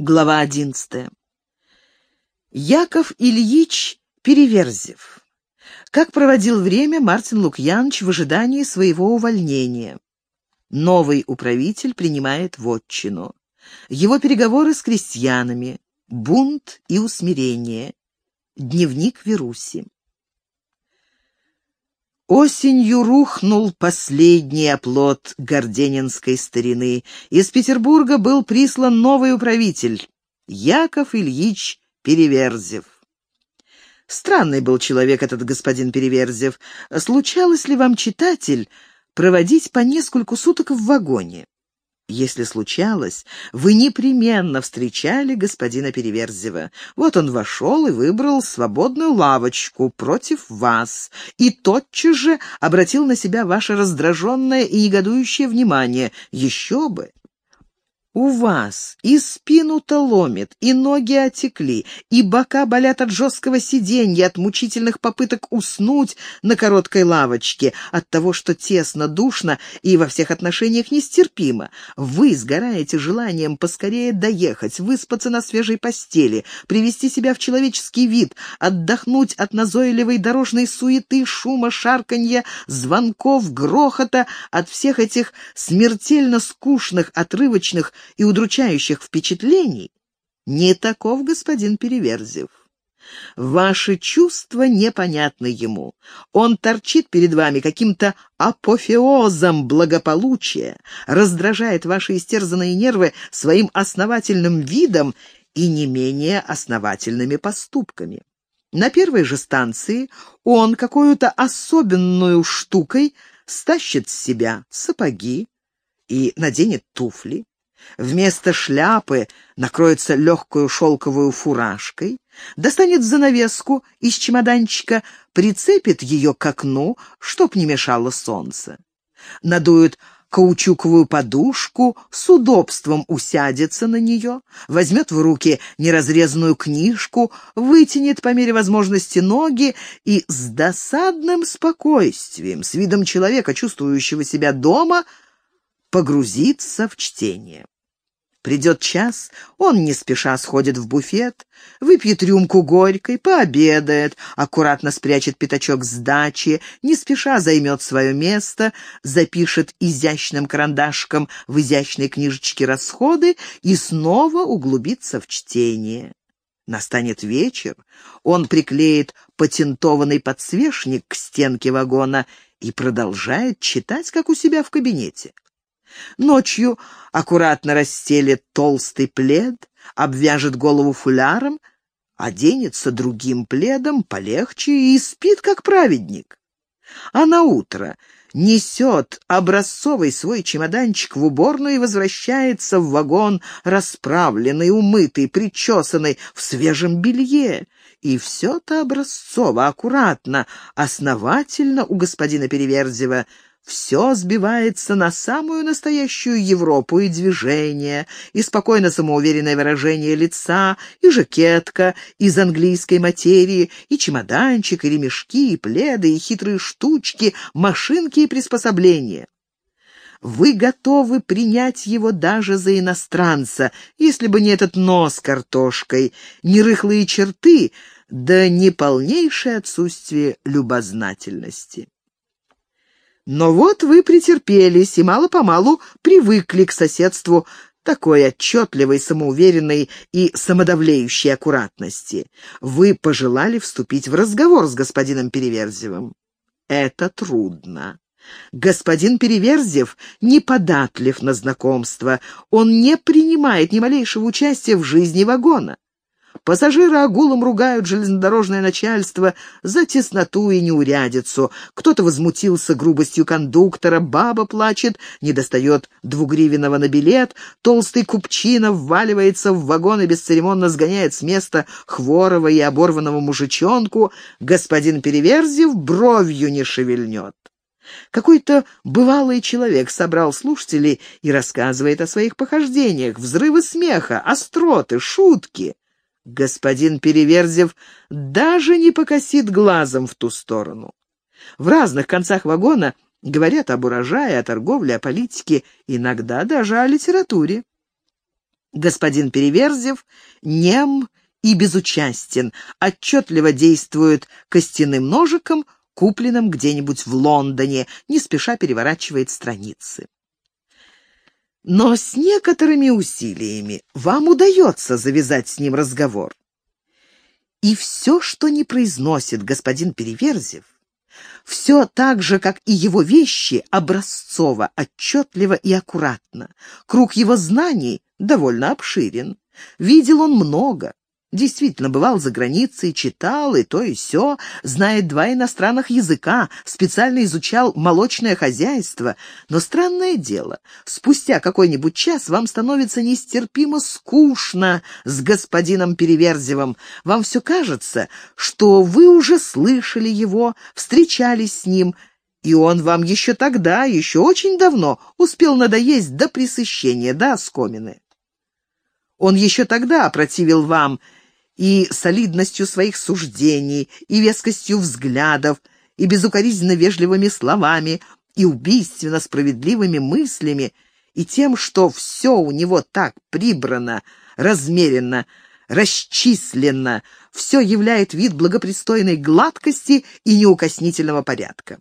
Глава одиннадцатая. Яков Ильич Переверзев. Как проводил время Мартин Лукьянович в ожидании своего увольнения. Новый управитель принимает вотчину. Его переговоры с крестьянами. Бунт и усмирение. Дневник Веруси. Осенью рухнул последний оплот Горденинской старины. Из Петербурга был прислан новый управитель, Яков Ильич Переверзев. Странный был человек этот господин Переверзев. Случалось ли вам, читатель, проводить по нескольку суток в вагоне? Если случалось, вы непременно встречали господина Переверзева. Вот он вошел и выбрал свободную лавочку против вас, и тотчас же обратил на себя ваше раздраженное и негодующее внимание. Еще бы! У вас и спину-то ломит, и ноги отекли, и бока болят от жесткого сиденья, от мучительных попыток уснуть на короткой лавочке, от того, что тесно, душно и во всех отношениях нестерпимо. Вы сгораете желанием поскорее доехать, выспаться на свежей постели, привести себя в человеческий вид, отдохнуть от назойливой дорожной суеты, шума, шарканья, звонков, грохота, от всех этих смертельно скучных, отрывочных и удручающих впечатлений, не таков господин Переверзев. Ваши чувства непонятны ему. Он торчит перед вами каким-то апофеозом благополучия, раздражает ваши истерзанные нервы своим основательным видом и не менее основательными поступками. На первой же станции он какую-то особенную штукой стащит с себя сапоги и наденет туфли, Вместо шляпы накроется легкую шелковую фуражкой, достанет занавеску из чемоданчика, прицепит ее к окну, чтоб не мешало солнце. Надует каучуковую подушку, с удобством усядется на нее, возьмет в руки неразрезанную книжку, вытянет по мере возможности ноги и с досадным спокойствием, с видом человека, чувствующего себя дома, погрузиться в чтение. Придет час, он не спеша сходит в буфет, выпьет рюмку горькой, пообедает, аккуратно спрячет пятачок сдачи, не спеша займет свое место, запишет изящным карандашком в изящной книжечке расходы и снова углубится в чтение. Настанет вечер, он приклеит патентованный подсвечник к стенке вагона и продолжает читать, как у себя в кабинете. Ночью аккуратно расстелит толстый плед, обвяжет голову фуляром, оденется другим пледом, полегче, и спит, как праведник. А на утро несет образцовый свой чемоданчик в уборную и возвращается в вагон, расправленный, умытый, причесанный, в свежем белье. И все-то образцово, аккуратно, основательно у господина Переверзева — все сбивается на самую настоящую Европу и движение, и спокойно самоуверенное выражение лица, и жакетка из английской материи, и чемоданчик, и ремешки, и пледы, и хитрые штучки, машинки и приспособления. Вы готовы принять его даже за иностранца, если бы не этот нос картошкой, не рыхлые черты, да не полнейшее отсутствие любознательности. Но вот вы претерпелись и мало-помалу привыкли к соседству такой отчетливой, самоуверенной и самодавлеющей аккуратности. Вы пожелали вступить в разговор с господином Переверзевым. Это трудно. Господин Переверзев неподатлив на знакомство, он не принимает ни малейшего участия в жизни вагона. Пассажиры огулом ругают железнодорожное начальство за тесноту и неурядицу. Кто-то возмутился грубостью кондуктора, баба плачет, не достает двугривенного на билет, толстый купчина вваливается в вагон и бесцеремонно сгоняет с места хворого и оборванного мужичонку. Господин Переверзев бровью не шевельнет. Какой-то бывалый человек собрал слушателей и рассказывает о своих похождениях, взрывы смеха, остроты, шутки. Господин Переверзев даже не покосит глазом в ту сторону. В разных концах вагона говорят об урожае, о торговле, о политике, иногда даже о литературе. Господин Переверзев нем и безучастен, отчетливо действует костяным ножиком, купленным где-нибудь в Лондоне, не спеша переворачивает страницы. Но с некоторыми усилиями вам удается завязать с ним разговор. И все, что не произносит господин Переверзев, все так же, как и его вещи, образцово, отчетливо и аккуратно. Круг его знаний довольно обширен. Видел он много, Действительно, бывал за границей, читал и то и сё, знает два иностранных языка, специально изучал молочное хозяйство. Но странное дело, спустя какой-нибудь час вам становится нестерпимо скучно с господином Переверзевым. Вам все кажется, что вы уже слышали его, встречались с ним, и он вам еще тогда, еще очень давно, успел надоесть до пресыщения, до оскомины. Он еще тогда опротивил вам и солидностью своих суждений, и вескостью взглядов, и безукоризненно вежливыми словами, и убийственно справедливыми мыслями, и тем, что все у него так прибрано, размеренно, расчислено, все являет вид благопристойной гладкости и неукоснительного порядка.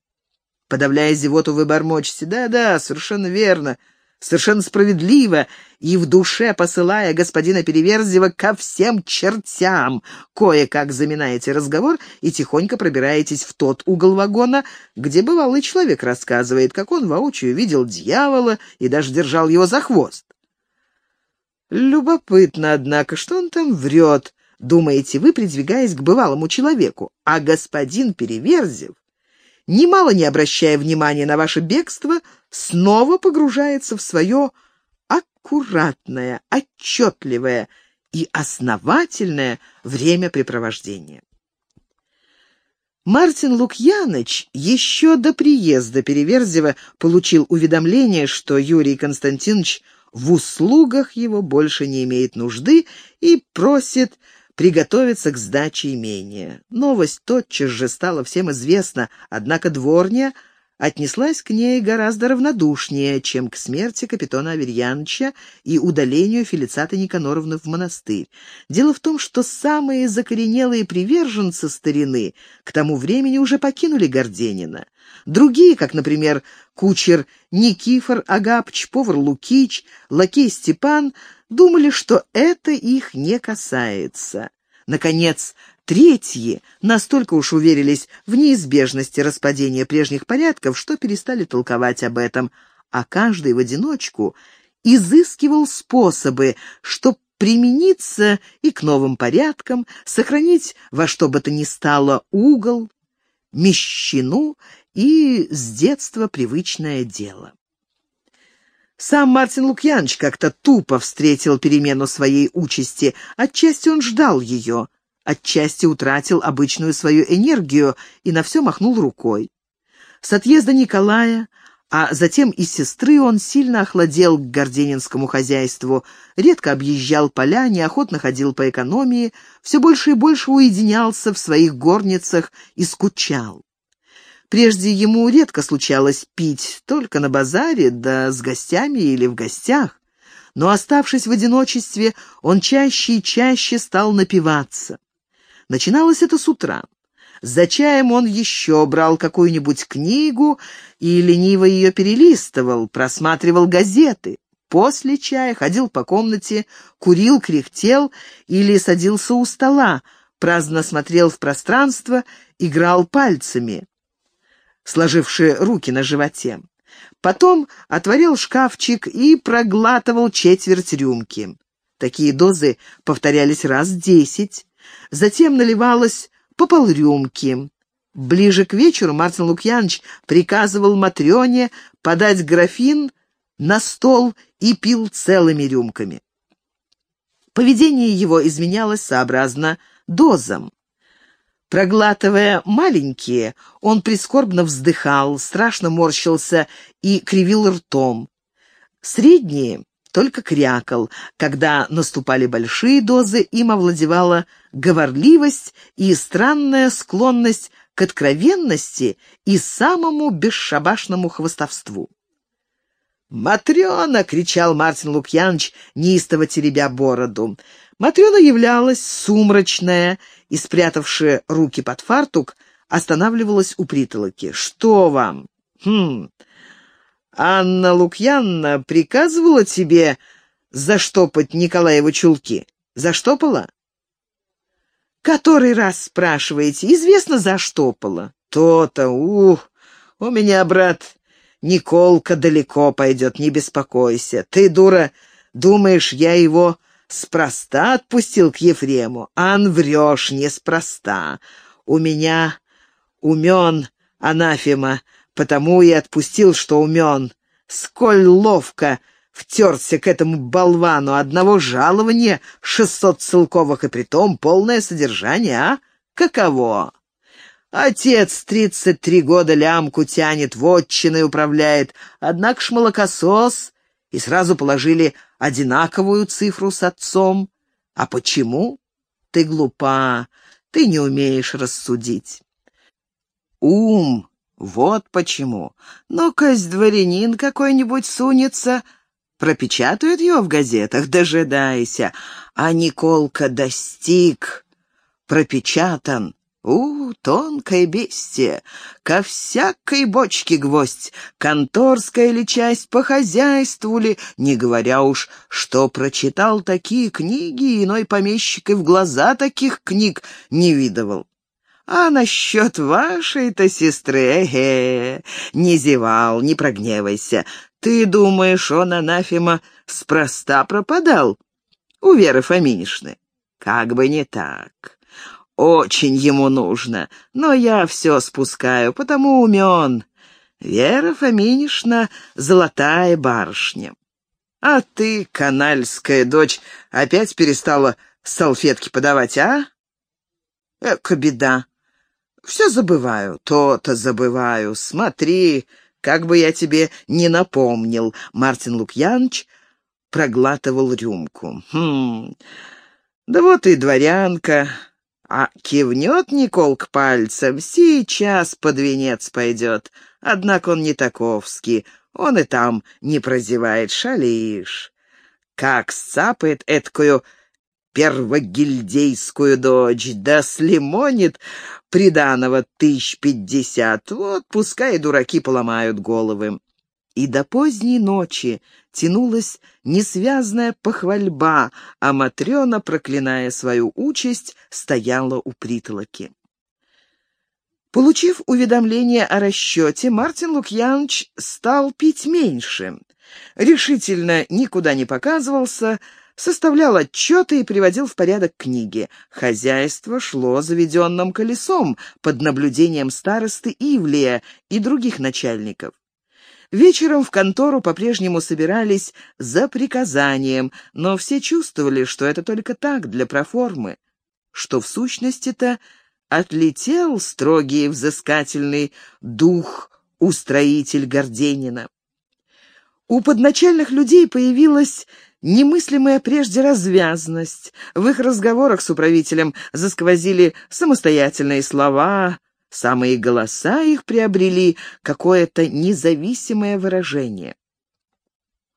Подавляя зевоту, вы бормочете. «Да-да, совершенно верно совершенно справедливо, и в душе посылая господина Переверзева ко всем чертям, кое-как заминаете разговор и тихонько пробираетесь в тот угол вагона, где бывалый человек рассказывает, как он воочию видел дьявола и даже держал его за хвост. Любопытно, однако, что он там врет, думаете вы, придвигаясь к бывалому человеку, а господин Переверзев немало не обращая внимания на ваше бегство, снова погружается в свое аккуратное, отчетливое и основательное времяпрепровождение. Мартин Лукьяныч еще до приезда Переверзева получил уведомление, что Юрий Константинович в услугах его больше не имеет нужды и просит приготовиться к сдаче имения. Новость тотчас же стала всем известна, однако дворня отнеслась к ней гораздо равнодушнее, чем к смерти капитана Аверьяновича и удалению Фелицаты Никаноровны в монастырь. Дело в том, что самые закоренелые приверженцы старины к тому времени уже покинули Горденина. Другие, как, например, кучер Никифор Агапч, повар Лукич, лакей Степан, думали, что это их не касается. Наконец, третьи настолько уж уверились в неизбежности распадения прежних порядков, что перестали толковать об этом, а каждый в одиночку изыскивал способы, чтобы примениться и к новым порядкам, сохранить во что бы то ни стало угол, мещину и с детства привычное дело. Сам Мартин Лукьянович как-то тупо встретил перемену своей участи. Отчасти он ждал ее, отчасти утратил обычную свою энергию и на все махнул рукой. С отъезда Николая, а затем и сестры он сильно охладел к горденинскому хозяйству, редко объезжал поля, неохотно ходил по экономии, все больше и больше уединялся в своих горницах и скучал. Прежде ему редко случалось пить, только на базаре, да с гостями или в гостях. Но, оставшись в одиночестве, он чаще и чаще стал напиваться. Начиналось это с утра. За чаем он еще брал какую-нибудь книгу и лениво ее перелистывал, просматривал газеты. После чая ходил по комнате, курил, кряхтел или садился у стола, праздно смотрел в пространство, играл пальцами сложившие руки на животе. Потом отворил шкафчик и проглатывал четверть рюмки. Такие дозы повторялись раз десять. Затем наливалось по полрюмки. Ближе к вечеру Мартин Лукьянович приказывал Матрёне подать графин на стол и пил целыми рюмками. Поведение его изменялось сообразно дозам. Проглатывая маленькие, он прискорбно вздыхал, страшно морщился и кривил ртом. Средние только крякал. Когда наступали большие дозы, им овладевала говорливость и странная склонность к откровенности и самому бесшабашному хвостовству. «Матрена!» — кричал Мартин Лукьянович, неистово теребя бороду. Матрена являлась сумрачная и, спрятавши руки под фартук, останавливалась у притолоки. «Что вам?» «Хм... Анна Лукьянна приказывала тебе заштопать Николаева чулки? Заштопала?» «Который раз спрашиваете? Известно, заштопала». «То-то, ух! У меня, брат, Николка далеко пойдет, не беспокойся. Ты, дура, думаешь, я его спроста отпустил к Ефрему? Ан, врешь, неспроста. У меня умен анафема, потому и отпустил, что умен. Сколь ловко втерся к этому болвану одного жалования шестьсот целковых, и притом полное содержание, а? Каково? Отец тридцать три года лямку тянет, вотчиной управляет, однако ж молокосос, и сразу положили одинаковую цифру с отцом. А почему? Ты глупа, ты не умеешь рассудить. Ум, вот почему. Ну-ка, дворянин какой-нибудь сунется, пропечатают его в газетах, дожидайся. А Николка достиг, пропечатан, у, тонкое бестие, ко всякой бочке гвоздь, конторская ли часть, по хозяйству ли, не говоря уж, что прочитал такие книги, иной помещик и в глаза таких книг не видывал. А насчет вашей-то сестры, эге, не зевал, не прогневайся. Ты думаешь, он, анафема, спроста пропадал у Веры Фоминишны? Как бы не так. Очень ему нужно, но я все спускаю, потому умен. Вера Фоминишна — золотая барышня. А ты, канальская дочь, опять перестала салфетки подавать, а? Эка беда. Все забываю, то-то забываю. Смотри, как бы я тебе не напомнил. Мартин Лукьянович проглатывал рюмку. Хм, да вот и дворянка. А кивнет Николк пальцем, сейчас под венец пойдет. Однако он не таковский, он и там не прозевает, шалишь. Как сцапает эткую первогильдейскую дочь, да слимонит приданого тысяч пятьдесят, вот пускай дураки поломают головы. И до поздней ночи тянулась несвязная похвальба, а Матрена, проклиная свою участь, стояла у притолоки. Получив уведомление о расчете, Мартин Лукьянович стал пить меньше. Решительно никуда не показывался, составлял отчеты и приводил в порядок книги. Хозяйство шло заведенным колесом под наблюдением старосты Ивлия и других начальников. Вечером в контору по-прежнему собирались за приказанием, но все чувствовали, что это только так, для проформы, что в сущности-то отлетел строгий взыскательный дух устроитель Горденина. У подначальных людей появилась немыслимая прежде развязность. В их разговорах с управителем засквозили самостоятельные слова, Самые голоса их приобрели какое-то независимое выражение.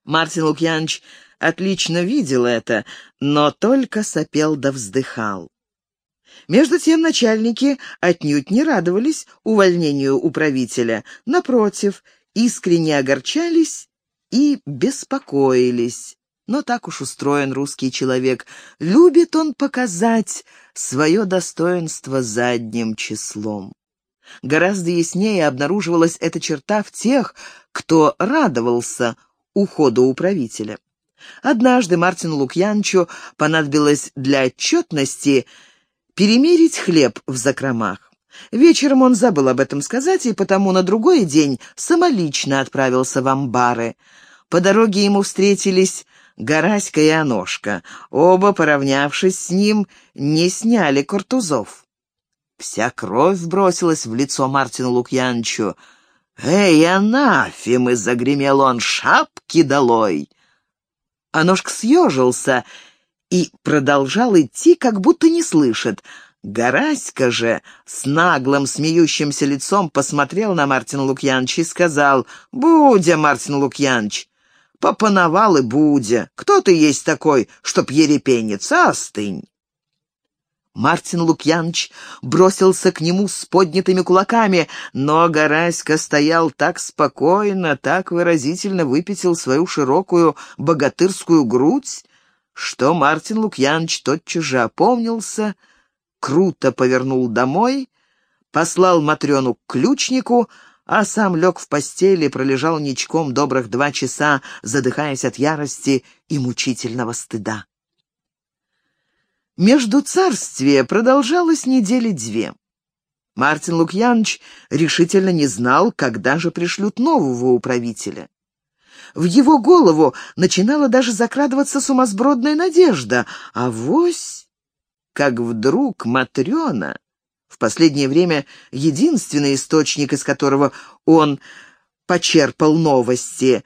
Мартин Лукьянович отлично видел это, но только сопел да вздыхал. Между тем начальники отнюдь не радовались увольнению управителя. Напротив, искренне огорчались и беспокоились. Но так уж устроен русский человек. Любит он показать свое достоинство задним числом. Гораздо яснее обнаруживалась эта черта в тех, кто радовался уходу управителя. Однажды Мартину Лукьянчу понадобилось для отчетности перемерить хлеб в закромах. Вечером он забыл об этом сказать, и потому на другой день самолично отправился в амбары. По дороге ему встретились Гораська и Аношка. Оба, поравнявшись с ним, не сняли картузов. Вся кровь бросилась в лицо Мартину Лукьянчу. «Эй, анафемы!» — загремел он. «Шапки долой!» Аношка съежился и продолжал идти, как будто не слышит. Гораська же с наглым смеющимся лицом посмотрел на Мартина Лукьянча и сказал, «Будя, Мартин Лукьянч, Попановал и будя. Кто ты есть такой, чтоб ерепениться? Остынь. Мартин Лукьянович бросился к нему с поднятыми кулаками, но Гораська стоял так спокойно, так выразительно выпятил свою широкую богатырскую грудь, что Мартин Лукьянович тотчас же опомнился, круто повернул домой, послал Матрёну к ключнику, а сам лег в постели и пролежал ничком добрых два часа, задыхаясь от ярости и мучительного стыда. Между царствия продолжалось недели две. Мартин Лукьянович решительно не знал, когда же пришлют нового управителя. В его голову начинала даже закрадываться сумасбродная надежда, а вось, как вдруг Матрена, в последнее время единственный источник, из которого он почерпал новости,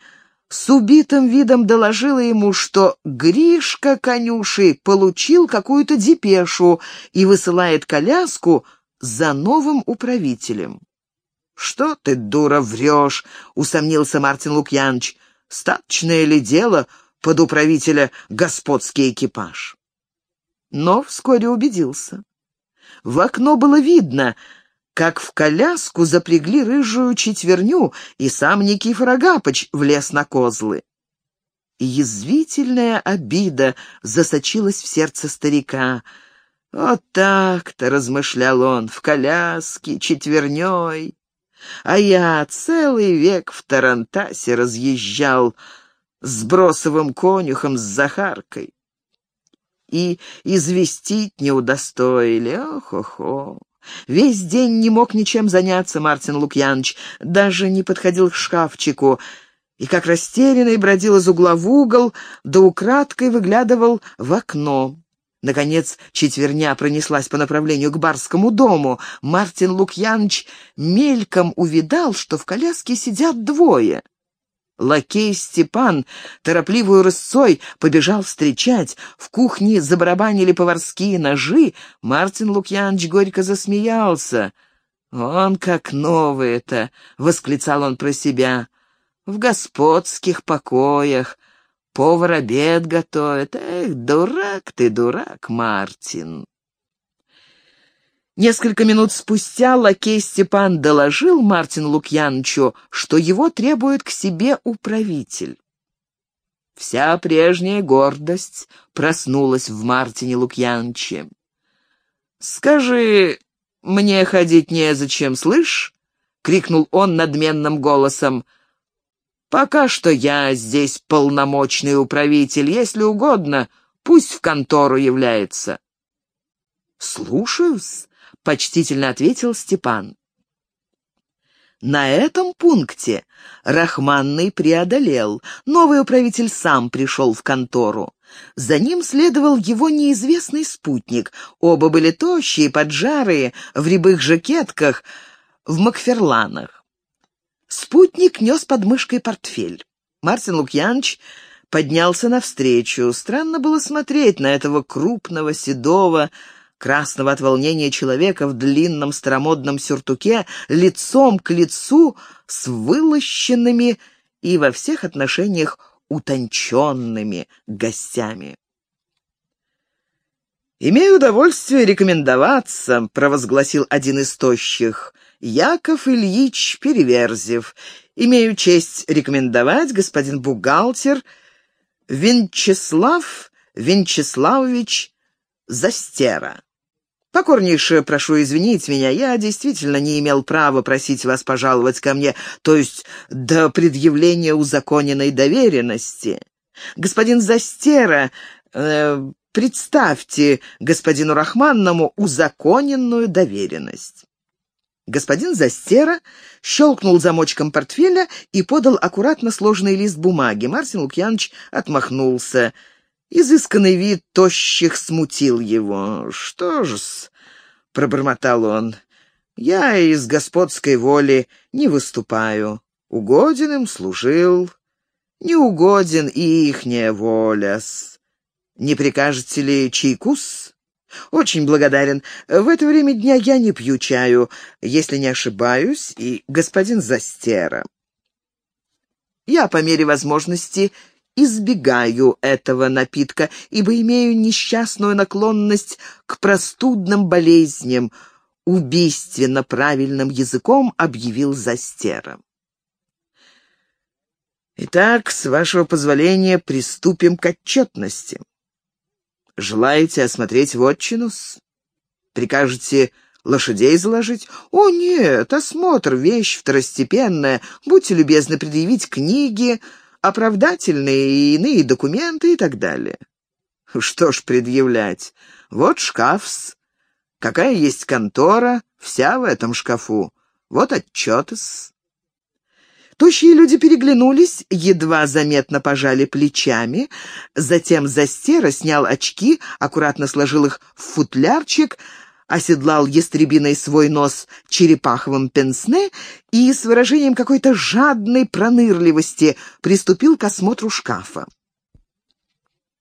с убитым видом доложила ему, что Гришка Конюший получил какую-то депешу и высылает коляску за новым управителем. «Что ты, дура, врешь?» — усомнился Мартин Лукьянович. «Статочное ли дело под управителя господский экипаж?» Но вскоре убедился. В окно было видно, как в коляску запрягли рыжую четверню, и сам Никифор Агапыч влез на козлы. Язвительная обида засочилась в сердце старика. «Вот так-то», — размышлял он, — «в коляске, четверней. А я целый век в Тарантасе разъезжал с бросовым конюхом с Захаркой. И известить не удостоили, ох-охо. Весь день не мог ничем заняться Мартин Лукьянович, даже не подходил к шкафчику, и как растерянный бродил из угла в угол, да украдкой выглядывал в окно. Наконец, четверня пронеслась по направлению к барскому дому. Мартин Лукьянович мельком увидал, что в коляске сидят двое. Лакей Степан торопливую рысцой побежал встречать. В кухне забарабанили поварские ножи. Мартин Лукьянович горько засмеялся. «Он как новый-то!» — восклицал он про себя. «В господских покоях. Повар обед готовит. Эх, дурак ты, дурак, Мартин!» Несколько минут спустя лакей Степан доложил Мартину Лукьяновичу, что его требует к себе управитель. Вся прежняя гордость проснулась в Мартине Лукьяновиче. «Скажи, мне ходить незачем, слышь?» — крикнул он надменным голосом. «Пока что я здесь полномочный управитель. Если угодно, пусть в контору является». «Слушаюсь», — почтительно ответил Степан. На этом пункте Рахманный преодолел. Новый управитель сам пришел в контору. За ним следовал его неизвестный спутник. Оба были тощие, поджарые, в рябых жакетках, в макферланах. Спутник нес под мышкой портфель. Мартин Лукьянович поднялся навстречу. Странно было смотреть на этого крупного, седого, красного от волнения человека в длинном старомодном сюртуке, лицом к лицу с вылощенными и во всех отношениях утонченными гостями. «Имею удовольствие рекомендоваться», — провозгласил один из тощих, — «Яков Ильич Переверзев. Имею честь рекомендовать господин бухгалтер Венчеслав Венчеславович Застера». Покорнейше прошу извинить меня, я действительно не имел права просить вас пожаловать ко мне, то есть до предъявления узаконенной доверенности. Господин Застера, э, представьте господину Рахманному узаконенную доверенность». Господин Застера щелкнул замочком портфеля и подал аккуратно сложный лист бумаги. Марсин Лукьянович отмахнулся. Изысканный вид тощих смутил его. «Что ж-с», — пробормотал он, — «я из господской воли не выступаю. Угоден им служил, не угоден и ихняя воля-с. Не прикажете ли чайкус?» «Очень благодарен. В это время дня я не пью чаю, если не ошибаюсь, и господин Застера». Я по мере возможности избегаю этого напитка, ибо имею несчастную наклонность к простудным болезням, убийственно правильным языком объявил Застера. Итак, с вашего позволения, приступим к отчетности. Желаете осмотреть вотчину? Прикажете лошадей заложить? О, нет, осмотр — вещь второстепенная. Будьте любезны предъявить книги, оправдательные и иные документы и так далее. Что ж предъявлять? Вот шкаф Какая есть контора, вся в этом шкафу. Вот отчет-с. Тощие люди переглянулись, едва заметно пожали плечами. Затем Застера снял очки, аккуратно сложил их в футлярчик, оседлал ястребиной свой нос черепаховым пенсне и с выражением какой-то жадной пронырливости приступил к осмотру шкафа.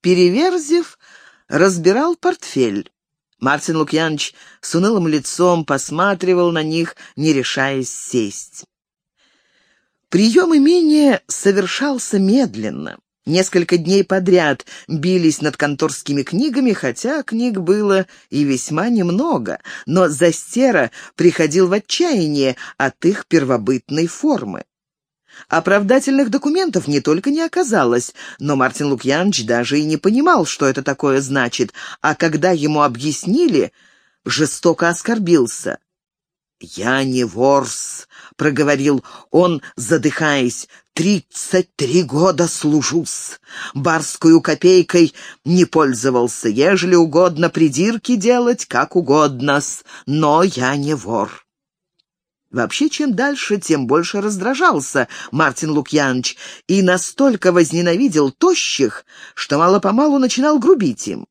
Переверзев, разбирал портфель. Мартин Лукьянович с унылым лицом посматривал на них, не решаясь сесть. Прием имения совершался медленно. Несколько дней подряд бились над конторскими книгами, хотя книг было и весьма немного, но Застера приходил в отчаяние от их первобытной формы. Оправдательных документов не только не оказалось, но Мартин Лукьянович даже и не понимал, что это такое значит, а когда ему объяснили, жестоко оскорбился. «Я не ворс», — проговорил он, задыхаясь. «Тридцать три года служусь. Барскую копейкой не пользовался. Ежели угодно придирки делать, как угодно-с, но я не вор». Вообще, чем дальше, тем больше раздражался Мартин Лукьянович и настолько возненавидел тощих, что мало-помалу начинал грубить им.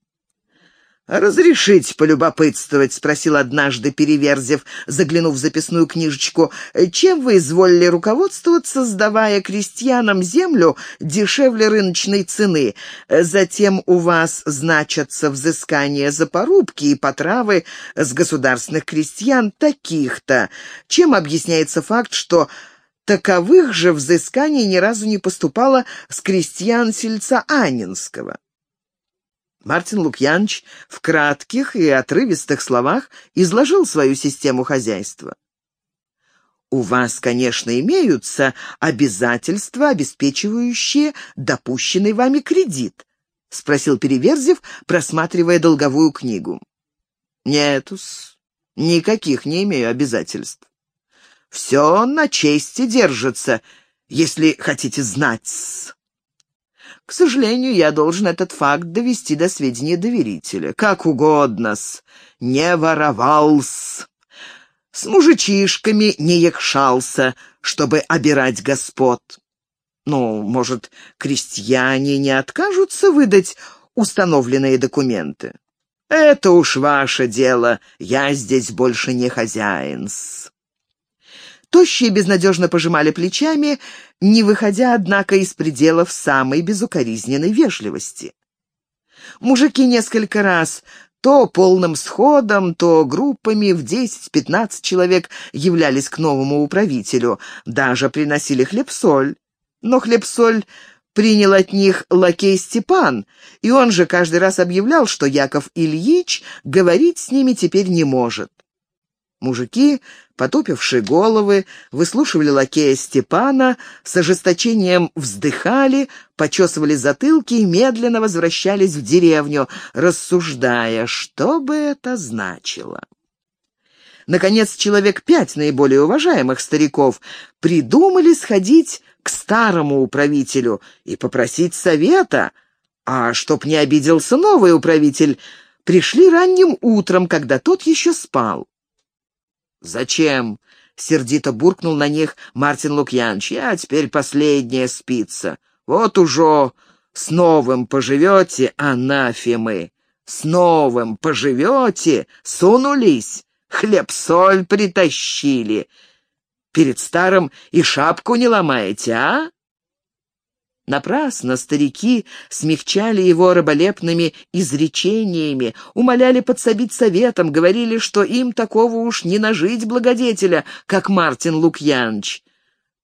«Разрешить полюбопытствовать?» — спросил однажды Переверзев, заглянув в записную книжечку. «Чем вы изволили руководствоваться, сдавая крестьянам землю дешевле рыночной цены? Затем у вас значатся взыскания за порубки и потравы с государственных крестьян таких-то. Чем объясняется факт, что...» Таковых же взысканий ни разу не поступало с крестьян сельца Анинского. Мартин Лукьянович в кратких и отрывистых словах изложил свою систему хозяйства. У вас, конечно, имеются обязательства, обеспечивающие допущенный вами кредит, — спросил Переверзев, просматривая долговую книгу. Нетус, никаких не имею обязательств. Все на чести держится, если хотите знать. К сожалению, я должен этот факт довести до сведения доверителя. Как угодно-с, не воровал-с. С мужичишками не якшался, чтобы обирать господ. Ну, может, крестьяне не откажутся выдать установленные документы? Это уж ваше дело, я здесь больше не хозяин-с. Тощие безнадежно пожимали плечами, не выходя, однако, из пределов самой безукоризненной вежливости. Мужики несколько раз то полным сходом, то группами в 10-15 человек являлись к новому управителю, даже приносили хлеб-соль. Но хлеб-соль принял от них лакей Степан, и он же каждый раз объявлял, что Яков Ильич говорить с ними теперь не может. Мужики, потупившие головы, выслушивали лакея Степана, с ожесточением вздыхали, почесывали затылки и медленно возвращались в деревню, рассуждая, что бы это значило. Наконец, человек пять наиболее уважаемых стариков придумали сходить к старому управителю и попросить совета, а чтоб не обиделся новый управитель, пришли ранним утром, когда тот еще спал. «Зачем?» — сердито буркнул на них Мартин Лукьянович. «Я теперь последняя спица. Вот уже с новым поживете, анафемы. С новым поживете, сунулись, хлеб-соль притащили. Перед старым и шапку не ломаете, а?» Напрасно старики смягчали его раболепными изречениями, умоляли подсобить советом, говорили, что им такого уж не нажить благодетеля, как Мартин Лукьянович.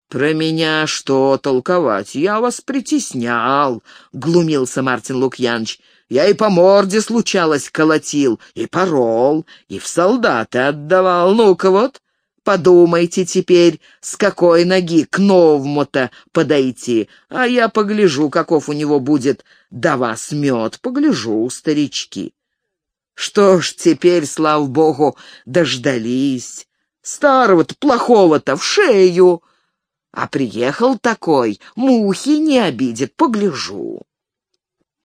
«Про меня что толковать? Я вас притеснял», — глумился Мартин Лукьянович. «Я и по морде случалось колотил, и порол, и в солдаты отдавал. Ну-ка вот, подумайте теперь, с какой ноги к новому-то подойти, а я погляжу, каков у него будет до вас мед, погляжу, старички». Что ж, теперь, слава богу, дождались. Старого-то, плохого-то в шею. А приехал такой, мухи не обидит, погляжу.